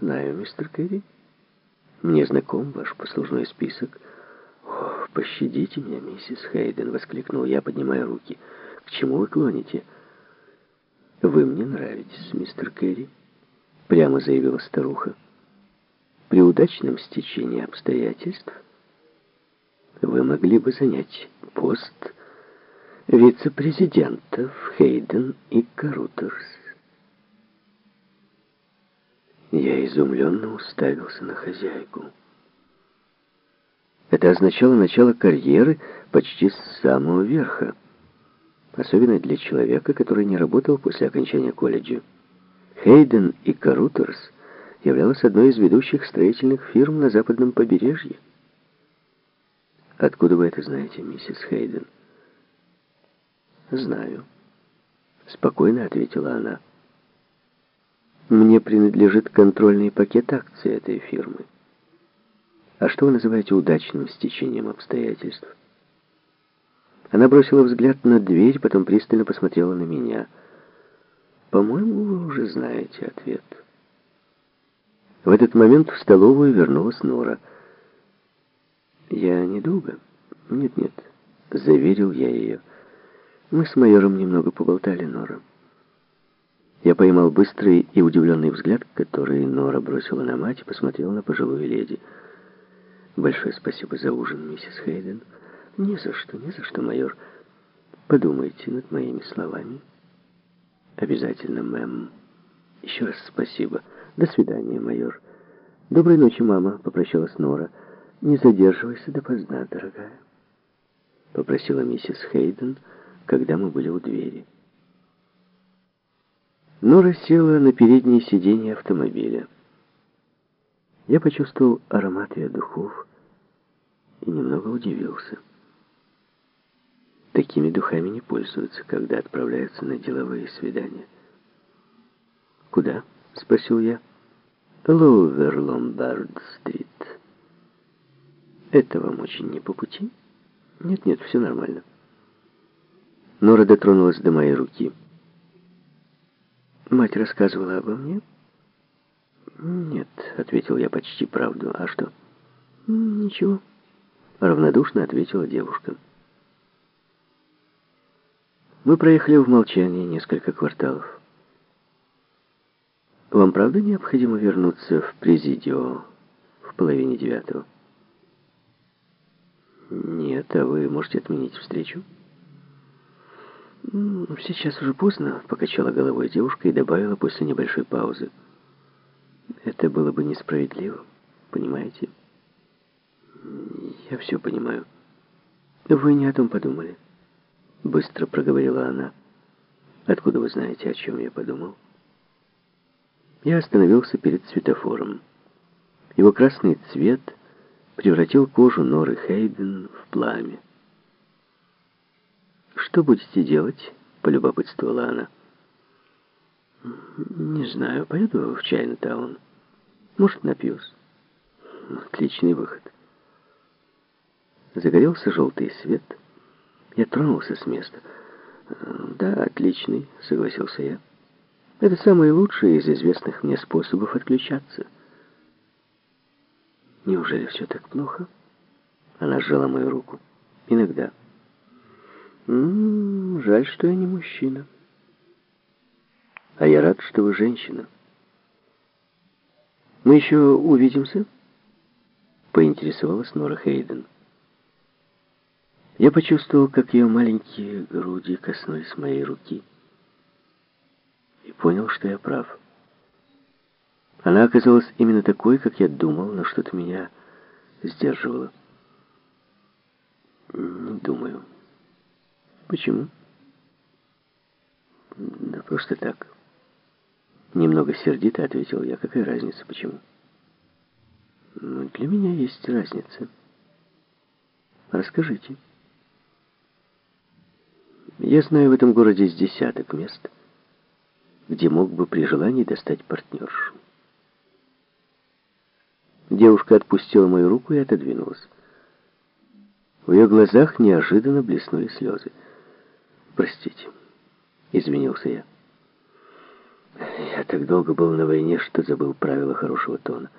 Знаю, мистер Керри. Мне знаком ваш послужной список. О, пощадите меня, миссис Хейден, воскликнул я, поднимая руки. К чему вы клоните? Вы мне нравитесь, мистер Керри, прямо заявила старуха. При удачном стечении обстоятельств вы могли бы занять пост вице-президентов Хейден и Карутерс. Я изумленно уставился на хозяйку. Это означало начало карьеры почти с самого верха, особенно для человека, который не работал после окончания колледжа. Хейден и Карутерс являлась одной из ведущих строительных фирм на западном побережье. «Откуда вы это знаете, миссис Хейден?» «Знаю», — спокойно ответила она. «Мне принадлежит контрольный пакет акций этой фирмы. А что вы называете удачным стечением обстоятельств?» Она бросила взгляд на дверь, потом пристально посмотрела на меня. «По-моему, вы уже знаете ответ». В этот момент в столовую вернулась Нора. «Я недолго?» «Нет-нет», — заверил я ее. Мы с майором немного поболтали, Нора. Я поймал быстрый и удивленный взгляд, который Нора бросила на мать и посмотрела на пожилую леди. «Большое спасибо за ужин, миссис Хейден». «Ни за что, ни за что, майор. Подумайте над моими словами». «Обязательно, мэм. Еще раз спасибо. До свидания, майор». «Доброй ночи, мама», — попрощалась Нора. «Не задерживайся допоздна, дорогая», — попросила миссис Хейден, — когда мы были у двери. Нора села на переднее сиденье автомобиля. Я почувствовал аромат ее духов и немного удивился. Такими духами не пользуются, когда отправляются на деловые свидания. «Куда?» — спросил я. «Лоувер Ломбард-стрит». «Это вам очень не по пути?» «Нет-нет, все нормально». Нора дотронулась до моей руки. «Мать рассказывала обо мне?» «Нет», — ответил я почти правду. «А что?» «Ничего», — равнодушно ответила девушка. Мы проехали в молчании несколько кварталов. «Вам правда необходимо вернуться в Президио в половине девятого?» «Нет, а вы можете отменить встречу?» «Сейчас уже поздно», — покачала головой девушка и добавила после небольшой паузы. «Это было бы несправедливо, понимаете?» «Я все понимаю. Вы не о том подумали?» Быстро проговорила она. «Откуда вы знаете, о чем я подумал?» Я остановился перед светофором. Его красный цвет превратил кожу Норы Хейден в пламя. «Что будете делать?» — полюбопытствовала она. «Не знаю, поеду в Чайна-таун. Может, напьюсь». «Отличный выход». Загорелся желтый свет. Я тронулся с места. «Да, отличный», — согласился я. «Это самый лучший из известных мне способов отключаться». «Неужели все так плохо?» Она сжала мою руку. «Иногда». М -м, жаль, что я не мужчина. А я рад, что вы женщина. Мы еще увидимся? Поинтересовалась Нора Хейден. Я почувствовал, как ее маленькие груди коснулись моей руки. И понял, что я прав. Она оказалась именно такой, как я думал, но что-то меня сдерживало. Не думаю. Почему? Да просто так. Немного сердито ответил я. Какая разница, почему? Ну, для меня есть разница. Расскажите. Я знаю в этом городе с десяток мест, где мог бы при желании достать партнершу. Девушка отпустила мою руку и отодвинулась. В ее глазах неожиданно блеснули слезы. «Простите», — извинился я. Я так долго был на войне, что забыл правила хорошего тона.